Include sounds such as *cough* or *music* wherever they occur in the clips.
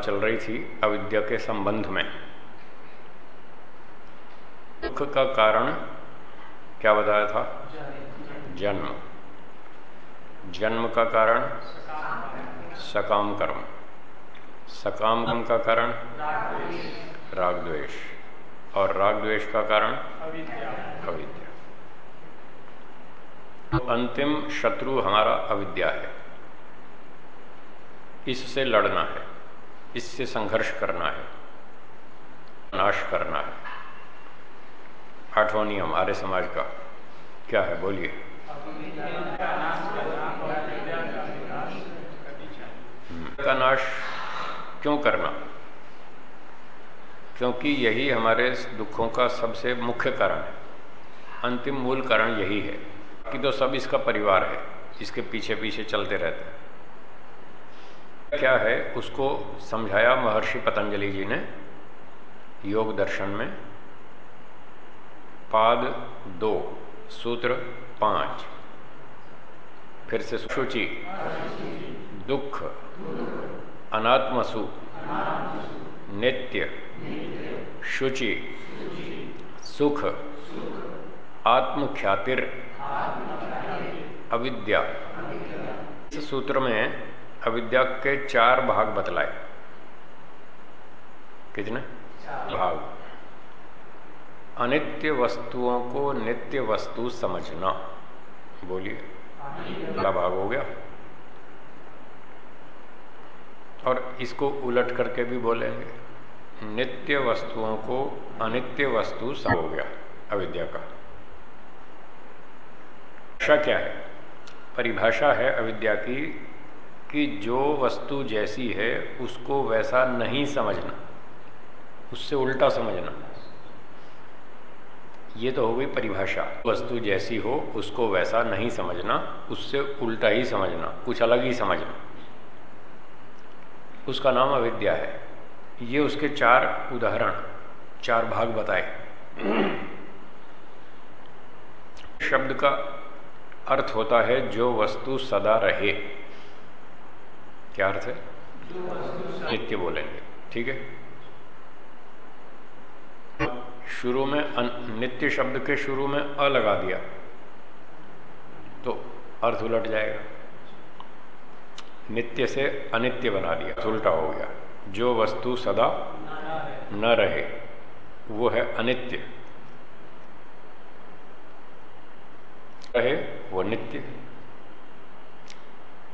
चल रही थी अविद्या के संबंध में। दुख का कारण क्या बताया था? जन्म। जन्म का कारण? सकाम कर्म। सकाम कर्म का कारण? राग द्वेष। और राग द्वेष का कारण? अविद्या। तो अंतिम शत्रु हमारा अविद्या है। इससे लड़ना है। इससे संघर्ष करना है, नाश करना है। आठवां नियम, आर्य समाज का। क्या है? बोलिए। का नाश क्यों करना? क्योंकि यही हमारे दुखों का सबसे मुख्य कारण है। अंतिम मूल कारण यही है कि तो सब इसका परिवार है, इसके पीछे पीछे चलते रहते हैं। क्या है? उसको समझाया महर्षि पतंजलि जी ने योग दर्शन में। पाद दो, सूत्र पाँच। फिर से शुचि। दुख। अनात्मसु। नित्य। शुचि। सुख। आत्मख्यातिर। अविद्या। इस सूत्र में अविद्या के चार भाग बतलाए। कितने? भाग। अनित्य वस्तुओं को नित्य वस्तु समझना। बोलिए। पहला भाग हो गया। और इसको उलट करके भी बोलेंगे। नित्य वस्तुओं को अनित्य वस्तु सब हो गया अविद्या का। क्या है? परिभाषा है अविद्या की कि जो वस्तु जैसी है, उसको वैसा नहीं समझना। उससे उल्टा समझना। ये तो हो गई परिभाषा। वस्तु जैसी हो, उसको वैसा नहीं समझना, उससे उल्टा ही समझना, कुछ अलग ही समझना। उसका नाम अविद्या है। ये उसके चार उदाहरण, चार भाग बताए। शब्द का अर्थ होता है, जो वस्तु सदा रहे। क्या अर्थ है? नित्य बोलेंगे। ठीक है? शुरू में नित्य शब्द के शुरू में अ लगा दिया तो अर्थ उलट जाएगा। नित्य से अनित्य बना दिया, उल्टा हो गया। जो वस्तु सदा न रहे, वो है अनित्य। रहे, वो नित्य।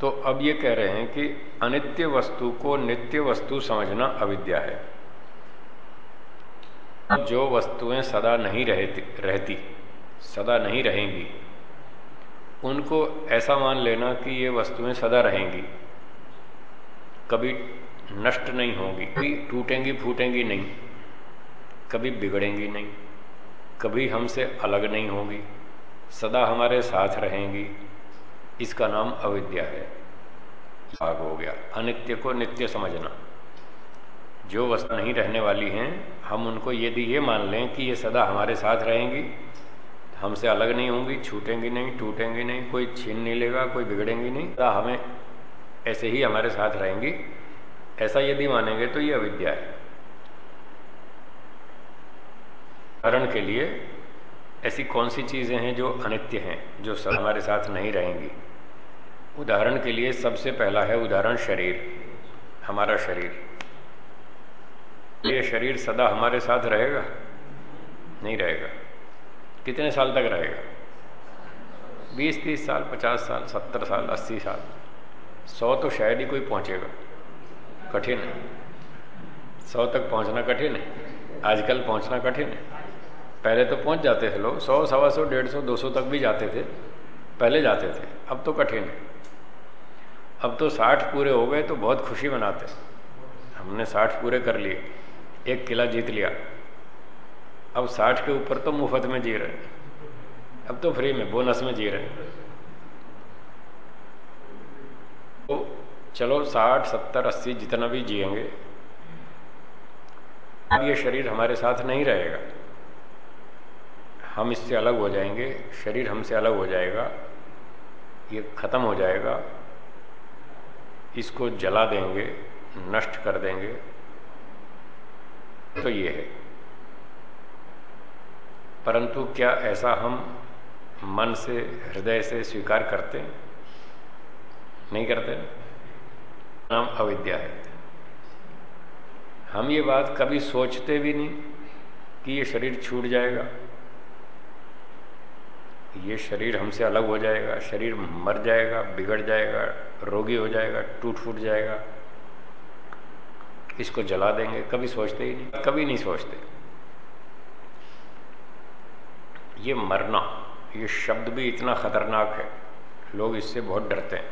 तो अब ये कह रहे हैं कि अनित्य वस्तु को नित्य वस्तु समझना अविद्या है। जो वस्तुएँ सदा नहीं रहती रहती, सदा नहीं रहेंगी, उनको ऐसा मान लेना कि ये वस्तुएँ सदा रहेंगी, कभी नष्ट नहीं होंगी, कभी टूटेंगी, फूटेंगी नहीं, कभी बिगड़ेंगी नहीं, कभी हमसे अलग नहीं होंगी, सदा हमारे साथ रहेंगी इसका नाम अविद्या है। भाग हो गया। अनित्य को नित्य समझना। जो वस्तु नहीं रहने वाली हैं, हम उनको यदि ये ये मान लें कि ये सदा हमारे साथ रहेंगी, हमसे अलग नहीं होंगी, छूटेंगी नहीं, टूटेंगी नहीं, कोई छीन नहीं लेगा, कोई बिगड़ेंगी नहीं, सदा हमें ऐसे ही हमारे साथ रहेंगी। ऐसा यदि मानेंगे तो ये अविद्या है। उदाहरण के लिए, ऐसी कौन सी चीज़ें हैं जो अनित्य हैं, जो सदा हमारे साथ नहीं रहेंगी? उदाहरण के लिए सबसे पहला है उदाहरण शरीर, हमारा शरीर। ये शरीर सदा हमारे साथ रहेगा? नहीं रहेगा। कितने साल तक रहेगा? बीस तीस साल, पचास साल, सत्तर साल, अस्सी साल। सौ तो शायद ही कोई पहुंचेगा। कठिन है। सौ तक पहुँचना कठिन है। आजकल पहुँचना कठिन है। पहले तो पहुँच जाते थे लोग। सौ, सवा सौ, डेढ़ सौ, दो सौ तक भी जाते थे। पहले जाते थे। अब तो कठिन है। अब तो साठ पूरे हो गए तो बहुत खुशी मनाते। हमने साठ पूरे कर लिए, एक किला जीत लिया। अब साठ के ऊपर तो मुफ़्त में जी रहे अब तो फ्री में, बोनस में जी रहे तो चलो साठ, सत्तर, अस्सी जितना भी जिएँगे, अब ये शरीर हमारे साथ नहीं रहेगा। हम इससे अलग हो जाएँगे, शरीर हमसे अलग हो जाएगा, ये ख़त्म हो जाएगा। इसको जला देंगे, नष्ट कर देंगे। तो ये है। परंतु क्या ऐसा हम मन से, हृदय से स्वीकार करते हैं? नहीं करते? नाम अविद्या है। हम ये बात कभी सोचते भी नहीं कि ये शरीर छूट जाएगा। ये शरीर हमसे अलग हो जाएगा, शरीर मर जाएगा, बिगड़ जाएगा रोगी हो जाएगा, टूट फूट जाएगा। इसको जला देंगे, कभी सोचते ही नहीं, कभी नहीं सोचते। ये मरना, ये शब्द भी इतना खतरनाक है, लोग इससे बहुत डरते हैं।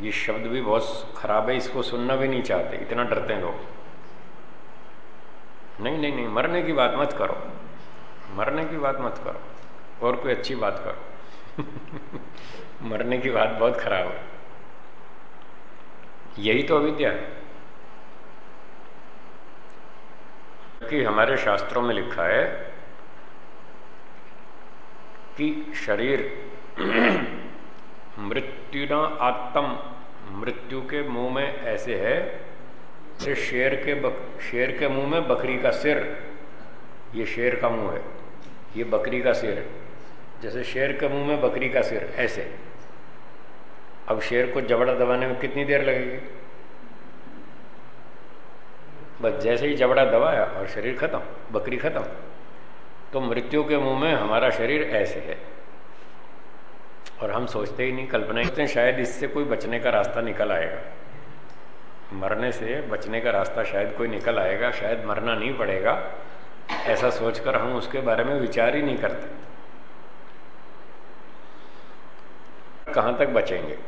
ये शब्द भी बहुत खराब है, इसको सुनना भी नहीं चाहते, इतना डरते हैं लोग। नहीं नहीं नहीं, मरने की बात मत करो, मरने की बात मत करो, और कोई अच्छी बात करो। *laughs* मरने की बात बहुत खराब है। यही तो अविद्या है। कि हमारे शास्त्रों में लिखा है कि शरीर *clears throat* मृत्युना आत्म मृत्यु के मुँह में ऐसे है जैसे शेर के बक, शेर के मुँह में बकरी का सिर। ये शेर का मुँह है ये बकरी का सिर जैसे शेर के मुँह में बकरी का सिर ऐसे। अब शेर को जबड़ा दबाने में कितनी देर लगेगी? बस जैसे ही जबड़ा दबाया और शरीर खत्म, बकरी खत्म तो मृत्यु के मुँह में हमारा शरीर ऐसे है। और हम सोचते ही नहीं, कल्पना करते शायद इससे कोई बचने का रास्ता निकल आएगा। मरने से बचने का रास्ता शायद कोई निकल आएगा, शायद मरना नहीं पड़ेगा, ऐसा सोचकर हम उसके बारे में विचार ही नहीं करते। कहाँ तक बचेंगे?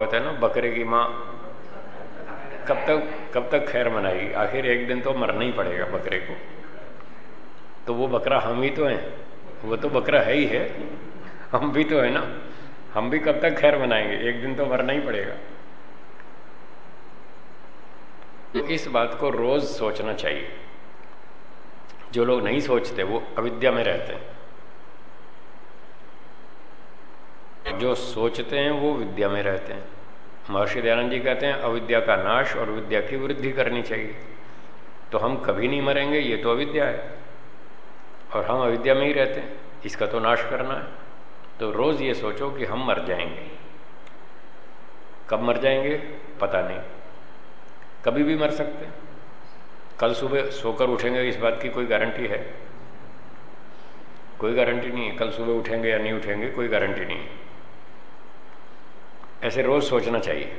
पता है ना, बकरे की माँ कब तक कब तक खैर मनाएगी? आखिर एक दिन तो मरना ही पड़ेगा बकरे को। तो वो बकरा हम ही तो हैं। वो तो बकरा है ही है। हम भी तो है ना। हम भी कब तक खैर मनाएँगे? एक दिन तो मरना ही पड़ेगा। तो इस बात को रोज सोचना चाहिए। जो लोग नहीं सोचते, वो अविद्या में रहते हैं। जो सोचते हैं वो विद्या में रहते हैं। महर्षि दयानंद जी कहते हैं, अविद्या का नाश और विद्या की वृद्धि करनी चाहिए। तो हम कभी नहीं मरेंगे, ये तो अविद्या है। और हम अविद्या में ही रहते हैं, इसका तो नाश करना है। तो रोज ये सोचो कि हम मर जाएँगे। कब मर जाएँगे, पता नहीं। कभी भी मर सकते हैं। कल सुबह सोकर उठेंगे, इस बात की कोई गारंटी है? कोई गारंटी नहीं है, कल सुबह उठेंगे या नहीं उठेंगे, कोई गारंटी नहीं है। ऐसे रोज सोचना चाहिए।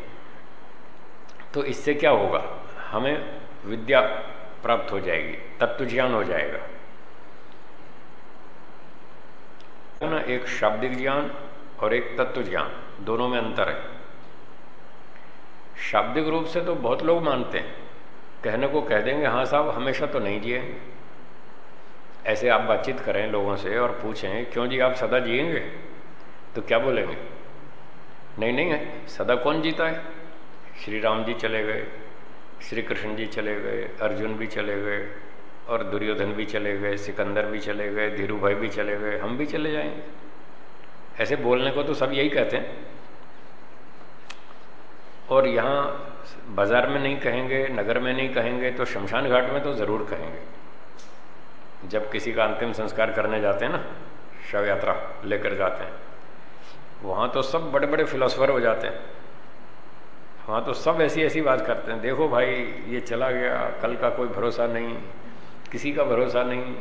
तो इससे क्या होगा? हमें विद्या प्राप्त हो जाएगी तत्व ज्ञान हो जाएगा। ना एक शाब्दिक ज्ञान और एक तत्व ज्ञान दोनों में अंतर है। शाब्दिक रूप से तो बहुत लोग मानते हैं। कहने को कह देंगे हाँ साहब, हमेशा तो नहीं जिएँगे ऐसे आप बातचीत करें लोगों से और पूछें, क्यों जी आप सदा जिएँगे? तो क्या बोलेंगे? नहीं नहीं है। सदा कौन जीता है? श्री राम जी चले गए, श्री कृष्ण जी चले गए, अर्जुन भी चले गए, और दुर्योधन भी चले गए, सिकंदर भी चले गए धीरू भाई भी चले गए, हम भी चले जाएँगे। ऐसे बोलने को तो सब यही कहते हैं। और यहाँ बाज़ार में नहीं कहेंगे, नगर में नहीं कहेंगे तो शमशान घाट में तो ज़रूर कहेंगे। जब किसी का अंतिम संस्कार करने जाते हैं ना, शव यात्रा लेकर जाते हैं वहाँ तो सब बड़े बड़े फिलोसफर हो जाते हैं। वहाँ तो सब ऐसी ऐसी बात करते हैं। देखो भाई, ये चला गया, कल का कोई भरोसा नहीं, किसी का भरोसा नहीं,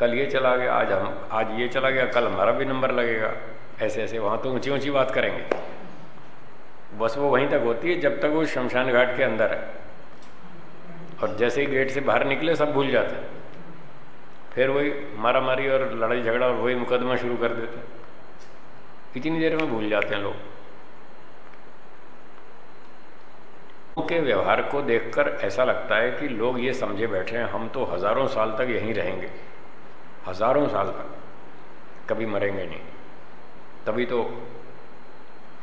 कल ये चला गया, आज हम आज ये चला गया, कल हमारा भी नंबर लगेगा। ऐसे ऐसे वहाँ तो ऊँची ऊँची बात करेंगे। बस वो वहीं तक होती है, जब तक वो शमशान घाट के अंदर है। और जैसे ही गेट से बाहर निकले, सब भूल जाते हैं। फिर वही मारा मारी और लड़ाई झगड़ा और वही मुकदमा शुरू कर देते हैं। इतनी देर में भूल जाते हैं लोग। के व्यवहार को देखकर ऐसा लगता है कि लोग ये समझे बैठे हैं, हम तो हज़ारों साल तक यहीं रहेंगे। हज़ारों साल तक। कभी मरेंगे नहीं। तभी तो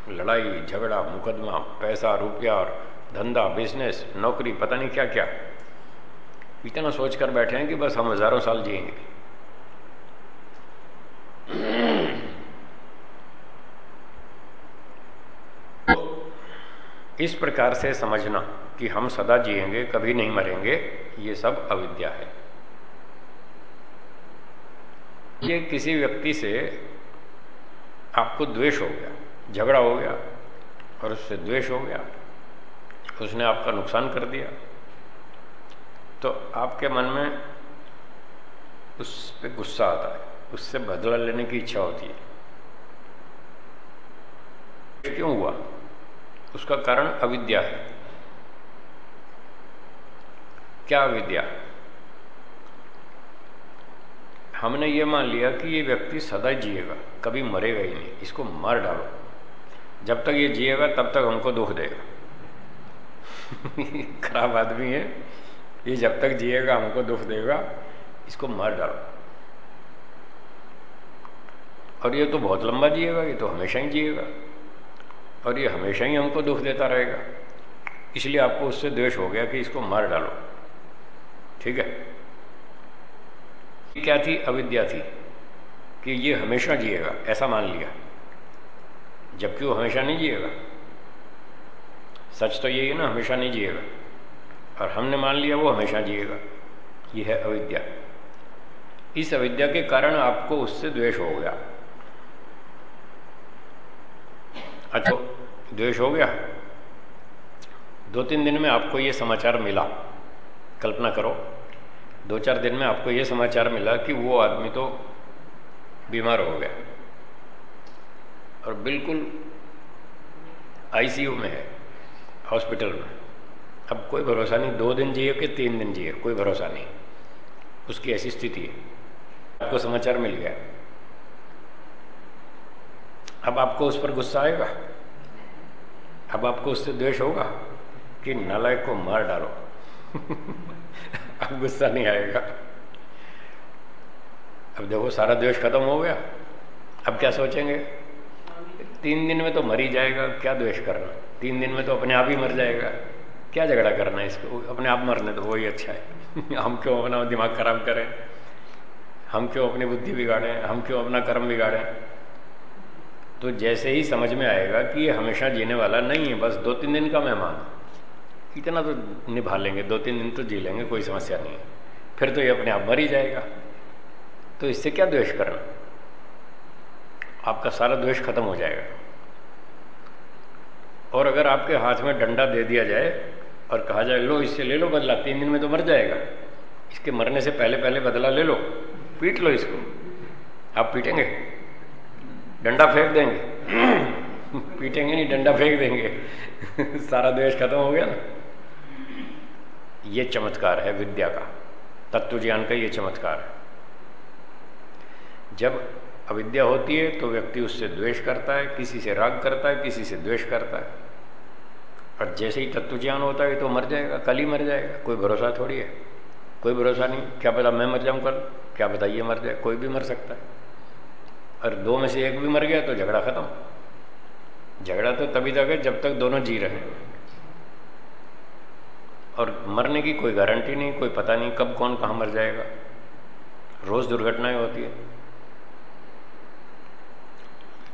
लड़ाई, झगड़ा, मुकदमा, पैसा, रुपया और धंधा बिज़नेस नौकरी, पता नहीं क्या क्या इतना सोच कर बैठे हैं कि बस हम हज़ारों साल जिएँगे। इस प्रकार से समझना कि हम सदा जिएँगे, कभी नहीं मरेंगे, ये सब अविद्या है। ये किसी व्यक्ति से आपको द्वेष हो गया, झगड़ा हो गया, और उससे द्वेष हो गया, उसने आपका नुकसान कर दिया तो आपके मन में उस पर गुस्सा आता है, उससे बदला लेने की इच्छा होती है। क्यों हुआ? उसका कारण अविद्या है। क्या अविद्या? हमने ये मान लिया कि ये व्यक्ति सदा जिएगा, कभी मरेगा ही नहीं, इसको मार डालो। जब तक ये जिएगा, तब तक हमको दुख देगा। *laughs* खराब आदमी है। ये जब तक जिएगा, हमको दुख देगा, इसको मार डालो। और ये तो बहुत लंबा जिएगा, ये तो हमेशा ही जिएगा। और ये हमेशा ही हमको दुख देता रहेगा। इसलिए आपको उससे द्वेष हो गया कि इसको मार डालो। ठीक है? क्या थी? अविद्या थी कि ये हमेशा जिएगा, ऐसा मान लिया। जबकि वो हमेशा नहीं जिएगा। सच तो यही है ना, हमेशा नहीं जिएगा। और हमने मान लिया वो हमेशा जिएगा। ये है अविद्या। इस अविद्या के कारण आपको उससे द्वेष हो गया। अच्छा द्वेष हो गया? दो तीन दिन में आपको ये समाचार मिला। कल्पना करो दो चार दिन में आपको ये समाचार मिला कि वो आदमी तो बीमार हो गया। और बिल्कुल आईसीयू में है हॉस्पिटल में। अब कोई भरोसा नहीं, दो दिन जिए कि तीन दिन जिए, कोई भरोसा नहीं। उसकी ऐसी स्थिति है। आपको समाचार मिल गया। अब आपको उस पर गुस्सा आएगा। अब आपको उससे द्वेष होगा कि नालायक को मार डालो। *laughs* अब गुस्सा नहीं आएगा। अब देखो, सारा द्वेष खत्म हो गया। अब क्या सोचेंगे? तीन दिन में तो मर ही जाएगा, क्या द्वेष करना? तीन दिन में तो अपने आप ही मर जाएगा। क्या झगड़ा करना है इसको? अपने आप मरने तो वही अच्छा है। *laughs* हम क्यों अपना दिमाग खराब करें? हम क्यों अपनी बुद्धि बिगाड़ें? हम क्यों अपना कर्म बिगाड़ें? तो जैसे ही समझ में आएगा कि ये हमेशा जीने वाला नहीं है, बस दो तीन दिन का मेहमान इतना तो निभा लेंगे, दो तीन दिन तो जी लेंगे, कोई समस्या नहीं है। फिर तो ये अपने आप मर ही जाएगा। तो इससे क्या द्वेष करना? आपका सारा द्वेष खत्म हो जाएगा। और अगर आपके हाथ में डंडा दे दिया जाए और कहा जाए, लो, इससे ले लो बदला, तीन दिन में तो मर जाएगा। इसके मरने से पहले पहले बदला ले लो, पीट लो इसको। आप पीटेंगे? डंडा फेंक देंगे। पीटेंगे नहीं, डंडा फेंक देंगे। सारा द्वेष खत्म हो गया ना। ये चमत्कार है विद्या का। तत्व ज्ञान का ये चमत्कार है। जब अविद्या होती है तो व्यक्ति उससे द्वेष करता है, किसी से राग करता है, किसी से द्वेष करता है। और जैसे ही तत्व ज्ञान होता है तो मर जाएगा, कल ही मर जाएगा। कोई भरोसा थोड़ी है? कोई भरोसा नहीं। क्या पता मैं मर जाऊँ कल? क्या पता ये मर जाए? कोई भी मर सकता है। और दो में से एक भी मर गया तो झगड़ा खत्म। झगड़ा तो तभी तक है जब तक दोनों जी रहे। और मरने की कोई गारंटी नहीं, कोई पता नहीं कब कौन कहाँ मर जाएगा। रोज दुर्घटनाएँ होती है।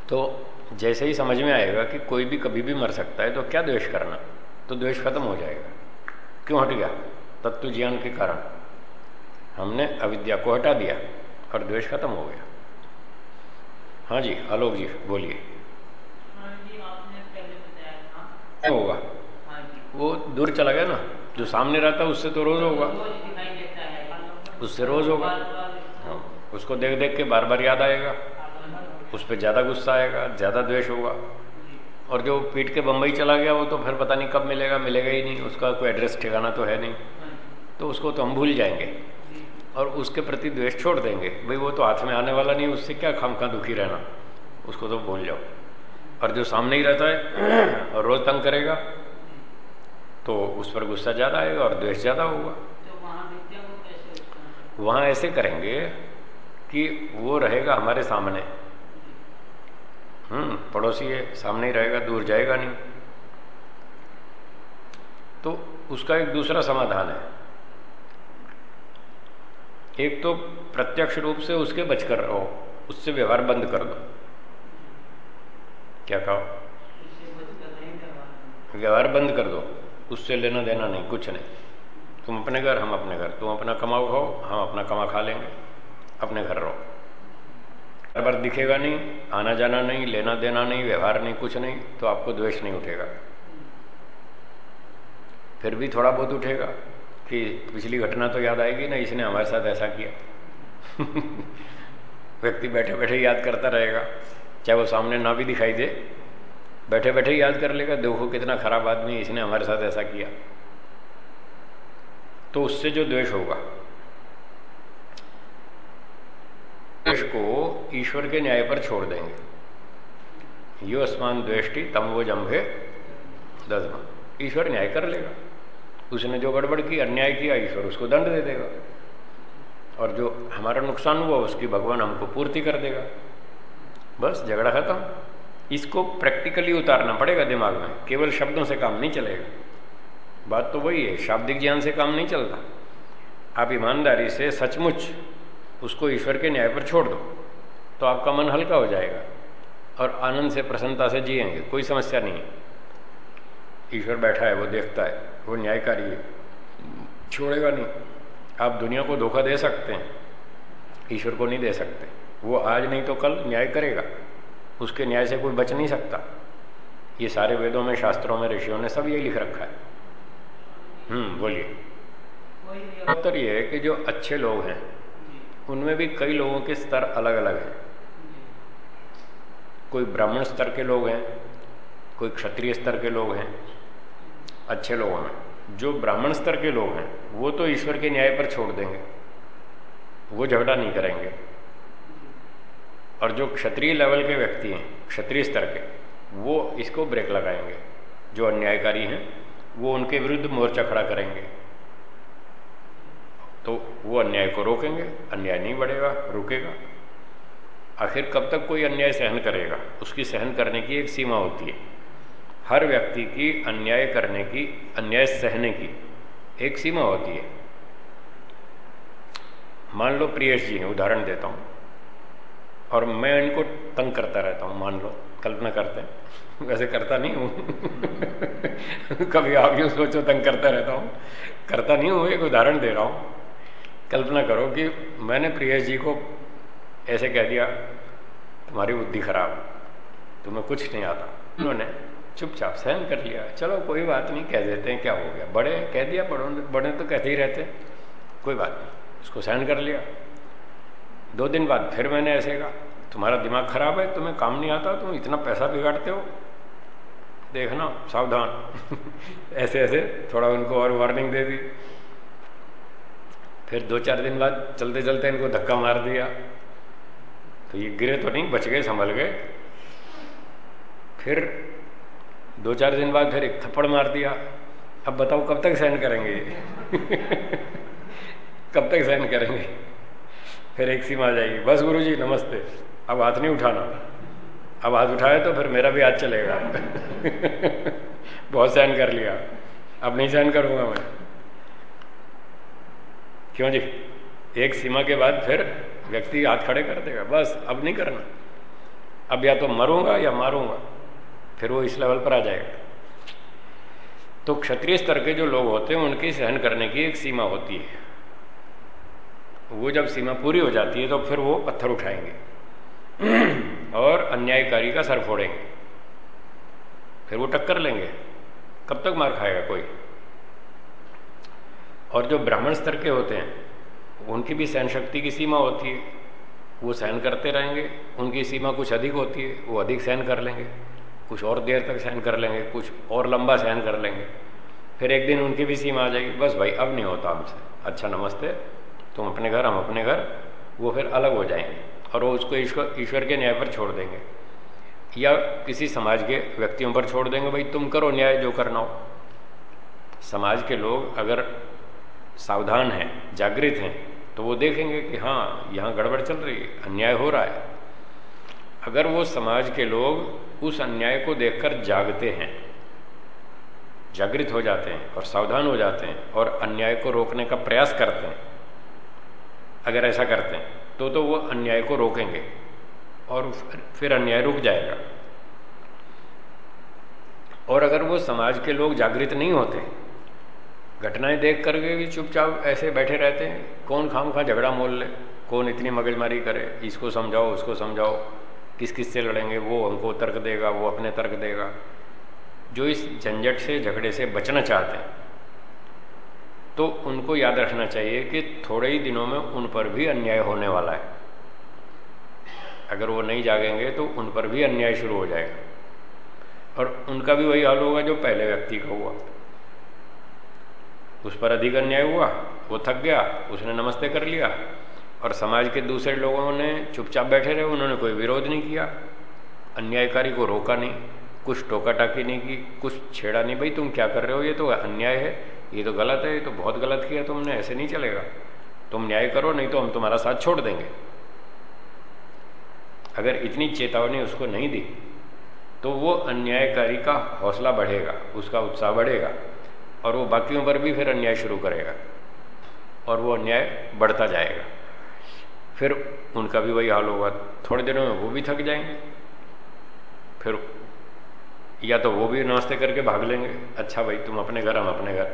तो जैसे ही समझ में आएगा कि कोई भी कभी भी मर सकता है तो क्या द्वेष करना? तो द्वेष खत्म हो जाएगा। क्यों हट गया? तत्व ज्ञान के कारण। हमने अविद्या को हटा दिया और द्वेष खत्म हो गया। हाँ जी आलोक जी बोलिए। होगा? वो दूर चला गया ना जो सामने रहता है उससे तो रोज होगा। उससे रोज होगा। हाँ, उसको देख देख के बार बार याद आएगा। उस पर ज़्यादा गुस्सा आएगा ज़्यादा द्वेष होगा। और जो पीट के बम्बई चला गया वो तो फिर पता नहीं कब मिलेगा मिलेगा ही नहीं। उसका कोई एड्रेस ठिकाना तो है नहीं। तो उसको तो हम भूल जाएँगे। और उसके प्रति द्वेष छोड़ देंगे। भाई वो तो हाथ में आने वाला नहीं उससे क्या खाम खा दुखी रहना? उसको तो भूल जाओ। और जो सामने ही रहता है *clears throat* और रोज तंग करेगा तो उस पर गुस्सा ज़्यादा आएगा और द्वेष ज़्यादा होगा। तो वहाँ ऐसे करेंगे कि वो रहेगा हमारे सामने। हम्म पड़ोसी है सामने ही रहेगा दूर जाएगा नहीं। तो उसका एक दूसरा समाधान है। एक तो प्रत्यक्ष रूप से उसके बचकर रहो, उससे व्यवहार बंद कर दो। क्या कहो? व्यवहार बंद कर दो, उससे लेना देना नहीं, कुछ नहीं। तुम अपने घर, हम अपने घर। तुम अपना कमाओ, खाओ, हम अपना कमा खा लेंगे। अपने घर रहो। हर बार दिखेगा नहीं, आना जाना नहीं, लेना देना नहीं, व्यवहार नहीं, कुछ नहीं तो आपको द्वेष नहीं उठेगा। फिर भी थोड़ा बहुत उठेगा। कि पिछली घटना तो याद आएगी, ना इसने हमारे साथ ऐसा किया। व्यक्ति बैठे बैठे याद करता रहेगा। चाहे वो सामने ना भी दिखाई दे बैठे बैठे याद कर लेगा, देखो कितना खराब आदमी इसने हमारे साथ ऐसा किया। तो उससे जो द्वेष होगा, द्वेष को ईश्वर के न्याय पर छोड़ देंगे। यो अस्मान द्वेष्टि तम वो जम्भे दसमा ईश्वर न्याय कर लेगा। उसने जो गड़बड़ की, अन्याय किया, ईश्वर उसको दंड दे देगा। और जो हमारा नुकसान हुआ, उसकी भगवान हमको पूर्ति कर देगा। बस, झगड़ा खत्म। इसको प्रैक्टिकली उतारना पड़ेगा दिमाग में। केवल शब्दों से काम नहीं चलेगा। बात तो वही है, शाब्दिक ज्ञान से काम नहीं चलता। आप ईमानदारी से सचमुच उसको ईश्वर के न्याय पर छोड़ दो तो आपका मन हल्का हो जाएगा। और आनंद से प्रसन्नता से जिएँगे, कोई समस्या नहीं है। ईश्वर बैठा है, वो देखता है, वो न्यायकारी है। छोड़ेगा नहीं। आप दुनिया को धोखा दे सकते हैं, ईश्वर को नहीं दे सकते। वो आज नहीं तो कल न्याय करेगा। उसके न्याय से कोई बच नहीं सकता। ये सारे वेदों में, शास्त्रों में, ऋषियों ने सब ये लिख रखा है। हम्म बोलिए। उत्तर ये है कि जो अच्छे लोग हैं, उनमें भी कई लोगों के स्तर अलग अलग हैं। कोई ब्राह्मण स्तर के लोग हैं, कोई क्षत्रिय स्तर के लोग हैं अच्छे लोगों में। जो ब्राह्मण स्तर के लोग हैं, वो तो ईश्वर के न्याय पर छोड़ देंगे। वो झगड़ा नहीं करेंगे। और जो क्षत्रिय लेवल के व्यक्ति हैं, क्षत्रिय स्तर के, वो इसको ब्रेक लगाएँगे। जो अन्यायकारी हैं, वो उनके विरुद्ध मोर्चा खड़ा करेंगे। तो वो अन्याय को रोकेंगे, अन्याय नहीं बढ़ेगा, रुकेगा। आखिर कब तक कोई अन्याय सहन करेगा? उसकी सहन करने की एक सीमा होती है। हर व्यक्ति की अन्याय करने की, अन्याय सहने की एक सीमा होती है। मान लो प्रियेश जी हैं, उदाहरण देता हूँ। और मैं इनको तंग करता रहता हूँ, मान लो, कल्पना करते हैं। *laughs* वैसे करता नहीं हूँ। *laughs* कभी आप यूँ सोचो, तंग करता रहता हूँ। करता नहीं हूँ, एक उदाहरण दे रहा हूँ। कल्पना करो कि मैंने प्रियेश जी को ऐसे कह दिया, तुम्हारी बुद्धि खराब, तुम्हें कुछ नहीं आता। उन्होंने चुपचाप सहन कर लिया। चलो, कोई बात नहीं, कह देते हैं, क्या हो गया? बड़े कह दिया, बड़ों बड़े तो कहते ही रहते। कोई बात नहीं उसको सहन कर लिया। दो दिन बाद फिर मैंने ऐसे कहा, तुम्हारा दिमाग खराब है, तुम्हें काम नहीं आता, तुम इतना पैसा बिगाड़ते हो। देखना, सावधान। *laughs* ऐसे ऐसे थोड़ा उनको और वार्निंग दे दी। फिर दो चार दिन बाद चलते चलते इनको धक्का मार दिया। तो ये गिरे तो नहीं, बच गए, संभल गए। फिर दो चार दिन बाद फिर एक थप्पड़ मार दिया। अब बताओ कब तक सहन करेंगे? *laughs* कब तक सहन करेंगे? फिर एक सीमा आ जाएगी। बस गुरु जी नमस्ते। अब हाथ नहीं उठाना। अब हाथ उठाए तो फिर मेरा भी हाथ चलेगा। *laughs* बहुत सहन कर लिया। अब नहीं सहन करूँगा मैं। क्यों जी? एक सीमा के बाद फिर व्यक्ति हाथ खड़े कर देगा। बस, अब नहीं करना। अब या तो मरूँगा या मारूँगा। फिर वो इस लेवल पर आ जाएगा। तो क्षत्रिय स्तर के जो लोग होते हैं, उनकी सहन करने की एक सीमा होती है। वो जब सीमा पूरी हो जाती है तो फिर वो पत्थर उठाएँगे। *clears throat* और अन्यायकारी का सर फोड़ेंगे। फिर वो टक्कर लेंगे। कब तक मार खाएगा कोई? और जो ब्राह्मण स्तर के होते हैं, उनकी भी सहन शक्ति की सीमा होती है। वो सहन करते रहेंगे। उनकी सीमा कुछ अधिक होती है, वो अधिक सहन कर लेंगे। कुछ और देर तक सहन कर लेंगे, कुछ और लंबा सहन कर लेंगे। फिर एक दिन उनकी भी सीमा आ जाएगी, बस भाई, अब नहीं होता हमसे। अच्छा नमस्ते, तुम अपने घर, हम अपने घर। वो फिर अलग हो जाएँगे और वो उसको ईश्वर के न्याय पर छोड़ देंगे। या किसी समाज के व्यक्तियों पर छोड़ देंगे, भाई, तुम करो न्याय, जो करना हो। समाज के लोग अगर सावधान हैं, जागृत हैं तो वो देखेंगे कि हाँ यहाँ गड़बड़ चल रही है, अन्याय हो रहा है। अगर वो समाज के लोग उस अन्याय को देखकर जागते हैं। जागृत हो जाते हैं और सावधान हो जाते हैं और अन्याय को रोकने का प्रयास करते हैं। अगर ऐसा करते हैं तो तो वो अन्याय को रोकेंगे और फिर अन्याय रुक जाएगा। और अगर वो समाज के लोग जागृत नहीं होते, घटनाएँ देख करके भी चुपचाप ऐसे बैठे रहते हैं, कौन खाम खा झगड़ा मोल ले, कौन इतनी मगजमारी करे, इसको समझाओ, उसको समझाओ। किस किस से लड़ेंगे, वो हमको तर्क देगा, वो अपने तर्क देगा। जो इस झंझट से, झगड़े से बचना चाहते हैं तो उनको याद रखना चाहिए कि थोड़े ही दिनों में उन पर भी अन्याय होने वाला है। अगर वो नहीं जागेंगे तो उन पर भी अन्याय शुरू हो जाएगा। और उनका भी वही हाल होगा जो पहले व्यक्ति का हुआ। उस पर अधिक अन्याय हुआ, वो थक गया, उसने नमस्ते कर लिया और समाज के दूसरे लोगों ने चुपचाप बैठे रहे, उन्होंने कोई विरोध नहीं किया। अन्यायकारी को रोका नहीं, कुछ टोका टाकी नहीं की, कुछ छेड़ा नहीं, भाई तुम क्या कर रहे हो? ये तो अन्याय है, ये तो गलत है, ये तो बहुत गलत किया तुमने, ऐसे नहीं चलेगा। तुम न्याय करो, नहीं तो हम तुम्हारा साथ छोड़ देंगे। अगर इतनी चेतावनी उसको नहीं दी तो वो अन्यायकारी का हौसला बढ़ेगा, उसका उत्साह बढ़ेगा, और वो बाकियों पर भी फिर अन्याय शुरू करेगा, और वो अन्याय बढ़ता जाएगा। फिर उनका भी वही हाल होगा। थोड़े दिनों में वो भी थक जाएँगे। फिर या तो वो भी नाश्ते करके भाग लेंगे। अच्छा भाई, तुम अपने घर, हम अपने घर।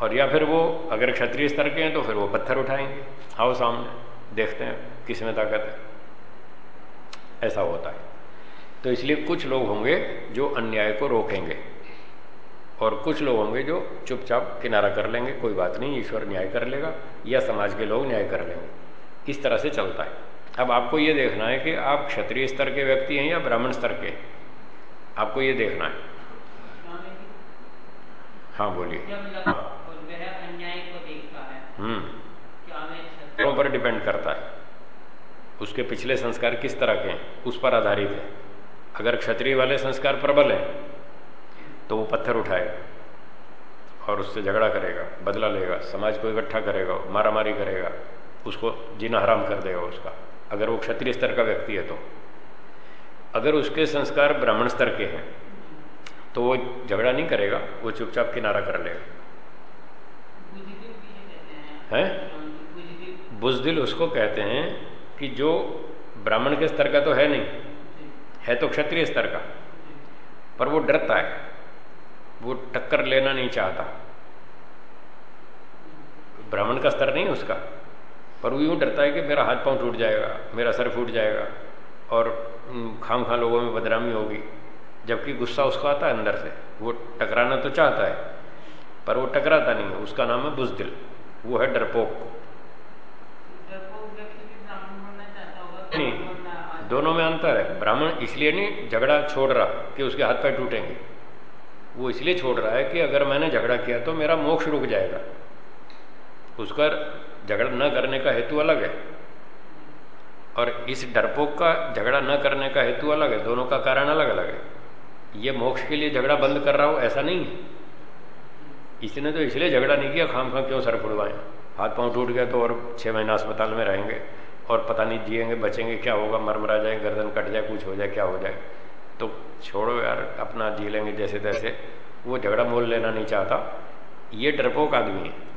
और या फिर वो अगर क्षत्रिय स्तर के हैं तो फिर वो पत्थर उठाएँगे। आओ सामने, देखते हैं किसमें ताकत है। ऐसा होता है। तो इसलिए कुछ लोग होंगे जो अन्याय को रोकेंगे और कुछ लोग होंगे जो चुपचाप किनारा कर लेंगे। कोई बात नहीं, ईश्वर न्याय कर लेगा या समाज के लोग न्याय कर लेंगे। इस तरह से चलता है। अब आपको ये देखना है कि आप क्षत्रिय स्तर के व्यक्ति हैं या ब्राह्मण स्तर के? आपको ये देखना है। हाँ बोलिए। हम्म। पर डिपेंड करता है। उसके पिछले संस्कार किस तरह के हैं? उस पर आधारित है। अगर क्षत्रिय वाले संस्कार प्रबल हैं तो वो पत्थर उठाएगा और उससे झगड़ा करेगा, बदला लेगा, समाज को इकट्ठा करेगा, मारामारी करेगा। उसको जीना हराम कर देगा उसका। अगर वो क्षत्रिय स्तर का व्यक्ति है तो। अगर उसके संस्कार ब्राह्मण स्तर के हैं तो वो झगड़ा नहीं करेगा, वो चुपचाप किनारा कर लेगा। है? बुजदिल उसको कहते हैं कि जो ब्राह्मण के स्तर का तो है नहीं, है तो क्षत्रिय स्तर का, पर वो डरता है। वो टक्कर लेना नहीं चाहता। ब्राह्मण का स्तर नहीं उसका। पर वो यूँ डरता है कि मेरा हाथ पाँव टूट जाएगा मेरा सर फूट जाएगा और खाम खां लोगों में बदनामी होगी। जबकि गुस्सा उसको आता है अंदर से। वो टकराना तो चाहता है पर वो टकराता नहीं है। उसका नाम है बुजदिल। वो है डरपोक। नहीं दोनों में अंतर है। ब्राह्मण इसलिए नहीं झगड़ा छोड़ रहा कि उसके हाथ पैर टूटेंगे। वो इसलिए छोड़ रहा है कि अगर मैंने झगड़ा किया तो मेरा मोक्ष रुक जाएगा। उसका झगड़ा न करने का हेतु अलग है। और इस डरपोक का झगड़ा न करने का हेतु अलग है, दोनों का कारण अलग अलग है। ये मोक्ष के लिए झगड़ा बंद कर रहा हो, ऐसा नहीं है। इसने तो इसलिए झगड़ा नहीं किया, खाम खाम क्यों सर फुड़वाएँ? हाथ पाँव टूट गया तो और छः महीना अस्पताल में रहेंगे और पता नहीं जिएँगे, बचेंगे, क्या होगा, मरमरा जाए, गर्दन कट जाए, कुछ हो जाए, क्या हो जाए। तो छोड़ो यार, अपना जी लेंगे जैसे तैसे। वो झगड़ा मोल लेना नहीं चाहता। ये डरपोक आदमी है।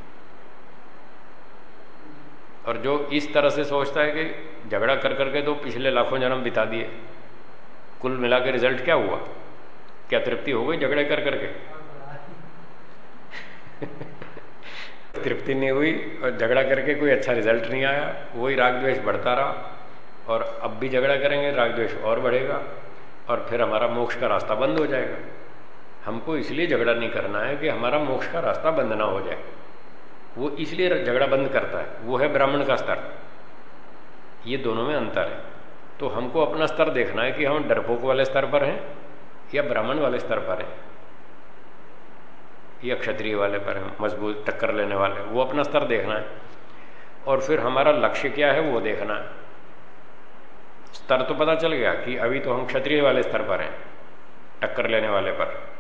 और जो इस तरह से सोचता है कि झगड़ा कर करके तो पिछले लाखों जन्म बिता दिए। कुल मिला के रिज़ल्ट क्या हुआ? क्या तृप्ति हो गई झगड़े कर करके? *laughs* तृप्ति नहीं हुई और झगड़ा करके कोई अच्छा रिज़ल्ट नहीं आया। वही राग द्वेष बढ़ता रहा और अब भी झगड़ा करेंगे राग द्वेष और बढ़ेगा और फिर हमारा मोक्ष का रास्ता बंद हो जाएगा। हमको इसलिए झगड़ा नहीं करना है कि हमारा मोक्ष का रास्ता बंद ना हो जाए। वो इसलिए झगड़ा बंद करता है। वो है ब्राह्मण का स्तर। ये दोनों में अंतर है। तो हमको अपना स्तर देखना है कि हम डरपोक वाले स्तर पर हैं या ब्राह्मण वाले स्तर पर हैं। या क्षत्रिय वाले पर हैं, मज़बूत, टक्कर लेने वाले। वो अपना स्तर देखना है। और फिर हमारा लक्ष्य क्या है, वो देखना है। स्तर तो पता चल गया कि अभी तो हम क्षत्रिय वाले स्तर पर हैं, टक्कर लेने वाले पर।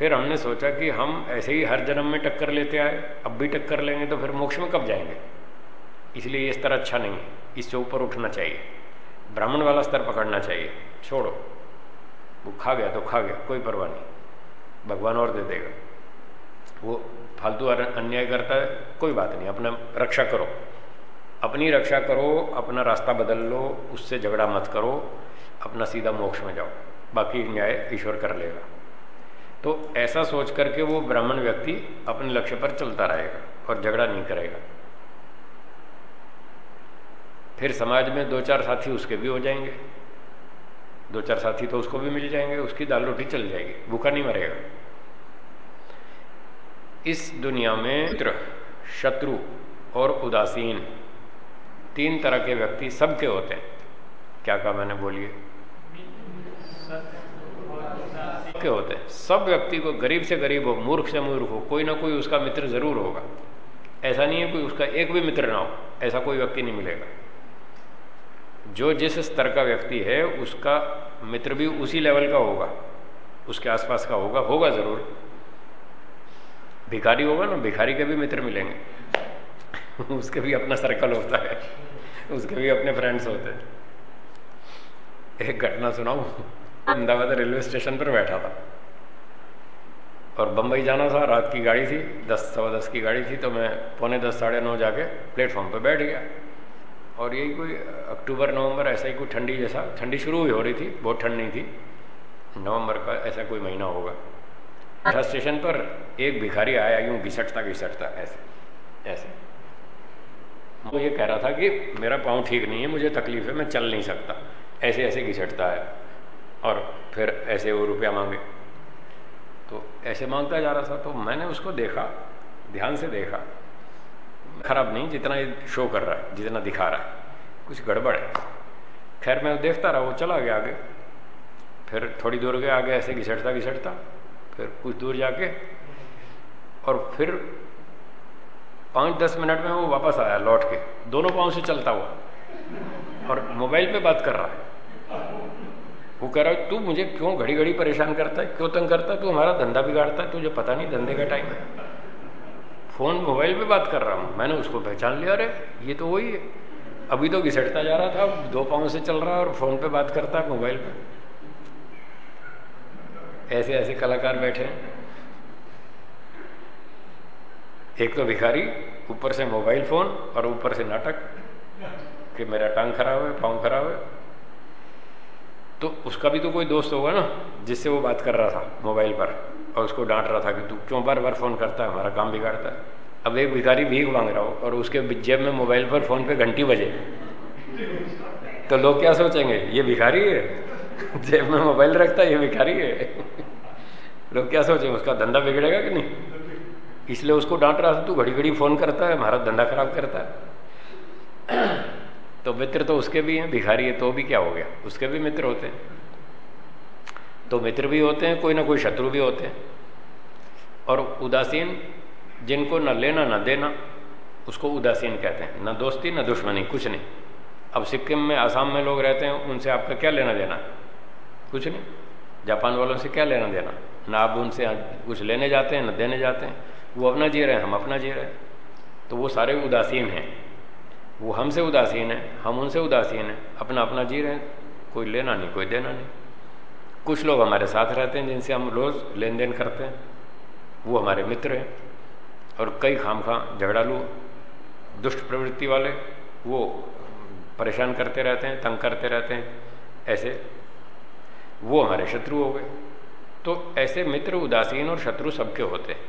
फिर हमने सोचा कि हम ऐसे ही हर जन्म में टक्कर लेते आए, अब भी टक्कर लेंगे तो फिर मोक्ष में कब जाएँगे? इसलिए ये स्तर अच्छा नहीं है। इससे ऊपर उठना चाहिए। ब्राह्मण वाला स्तर पकड़ना चाहिए। छोड़ो। वो खा गया तो खा गया, कोई परवाह नहीं। भगवान और दे देगा। वो फालतू अन्याय करता है, कोई बात नहीं। अपना रक्षा करो। अपनी रक्षा करो, अपना रास्ता बदल लो, उससे झगड़ा मत करो, अपना सीधा मोक्ष में जाओ। बाकी न्याय ईश्वर कर लेगा। तो ऐसा सोच करके वो ब्राह्मण व्यक्ति अपने लक्ष्य पर चलता रहेगा और झगड़ा नहीं करेगा। फिर समाज में दो चार साथी उसके भी हो जाएँगे। दो चार साथी तो उसको भी मिल जाएँगे, उसकी दाल रोटी चल जाएगी, भूखा नहीं मरेगा। इस दुनिया में मित्र शत्रु और उदासीन तीन तरह के व्यक्ति सबके होते हैं। क्या कहा मैंने? बोलिए। के होते हैं। सब व्यक्ति को गरीब से गरीब हो, मूर्ख से मूर्ख हो, कोई ना कोई उसका मित्र ज़रूर होगा। ऐसा नहीं है कोई उसका एक भी मित्र ना हो, ऐसा कोई व्यक्ति नहीं मिलेगा। जो जिस स्तर का व्यक्ति है, उसका मित्र भी उसी लेवल का होगा, उसके आसपास का होगा होगा ज़रूर। भिखारी होगा ना, भिखारी के भी मित्र मिलेंगे। *laughs* उसके भी अपना सर्कल होता है, उसके भी अपने फ्रेंड्स होते हैं। एक घटना सुनाऊ? अहमदाबाद रेलवे स्टेशन पर बैठा था। और बम्बई जाना था, रात की गाड़ी थी, दस, सवा दस की गाड़ी थी तो मैं पौने दस, साढ़े नौ जाके प्लेटफॉर्म पर बैठ गया। और यही कोई अक्टूबर, नवंबर ऐसा ही कोई ठंडी जैसा, ठंडी शुरू ही हो रही थी, बहुत ठंड नहीं थी। नवंबर का ऐसा कोई महीना होगा। बैठा स्टेशन पर एक भिखारी आया, यूँ घिसटता घिसटता, ऐसे ऐसे। वो ये कह रहा था कि मेरा पाँव ठीक नहीं है, मुझे तकलीफ़ है, मैं चल नहीं सकता। ऐसे ऐसे घिसटता है। और फिर ऐसे वो रुपया मांगे। तो ऐसे माँगता जा रहा था तो मैंने उसको देखा, ध्यान से देखा। खराब नहीं, जितना ये शो कर रहा है, जितना दिखा रहा है। कुछ गड़बड़ है। खैर, मैं देखता रहा, वो चला गया आगे। फिर थोड़ी दूर गया, आगे ऐसे घिसटता घिसटता, फिर कुछ दूर जाके, और फिर पाँच दस मिनट में वो वापस आया लौट के। दोनों पाँव से चलता हुआ। और मोबाइल पे बात कर रहा है। वो कह रहा है, तू मुझे क्यों घड़ी घड़ी परेशान करता है? क्यों तंग करता है? तू हमारा धंधा बिगाड़ता है, तुझे पता नहीं, धंधे का टाइम है। फ़ोन मोबाइल पे बात कर रहा हूँ। मैंने उसको पहचान लिया, अरे, ये तो वही है। अभी तो घिसटता जा रहा था, दो पाँव से चल रहा है और फ़ोन पे बात करता है मोबाइल पे। ऐसे ऐसे कलाकार बैठे एक तो भिखारी, ऊपर से मोबाइल फ़ोन और ऊपर से नाटक, कि मेरा टांग खराब है, पाँव खराब है। तो उसका भी तो कोई दोस्त होगा ना, जिससे वो बात कर रहा था मोबाइल पर और उसको डांट रहा था कि तू क्यों बार बार फ़ोन करता है, हमारा काम बिगाड़ता है। अब एक भिखारी भीख मांग रहा हो और उसके जेब में मोबाइल पर फ़ोन पे घंटी बजे। तो लोग क्या सोचेंगे, ये भिखारी है? *laughs* जेब में मोबाइल रखता है, ये भिखारी है? *laughs* लोग क्या सोचेंगे, उसका धंधा बिगड़ेगा कि नहीं? इसलिए उसको डांट रहा था, तू घड़ी घड़ी फ़ोन करता है, हमारा धंधा खराब करता है। *clears throat* तो मित्र तो उसके भी हैं, भिखारी है तो भी क्या हो गया? उसके भी मित्र होते हैं। तो मित्र भी होते हैं, कोई ना कोई शत्रु भी होते हैं। और उदासीन, जिनको न लेना, न देना, उसको उदासीन कहते हैं। न दोस्ती, न दुश्मनी, कुछ नहीं। अब सिक्किम में, आसाम में लोग रहते हैं, उनसे आपका क्या लेना देना? कुछ नहीं। जापान वालों से क्या लेना देना? ना आप उनसे कुछ लेने जाते हैं, न देने जाते हैं। वो अपना जी रहे हैं, हम अपना जी रहे हैं। तो वो सारे उदासीन हैं। वो हमसे उदासीन है, हम उनसे उदासीन हैं। अपना अपना जी रहे हैं, कोई लेना नहीं, कोई देना नहीं। कुछ लोग हमारे साथ रहते हैं जिनसे हम रोज़ लेन देन करते हैं। वो हमारे मित्र हैं और कई खाम खां झगड़ालू, दुष्ट प्रवृत्ति वाले, वो परेशान करते रहते हैं, तंग करते रहते हैं। ऐसे वो हमारे शत्रु हो गए। तो ऐसे मित्र उदासीन और शत्रु सबके होते हैं।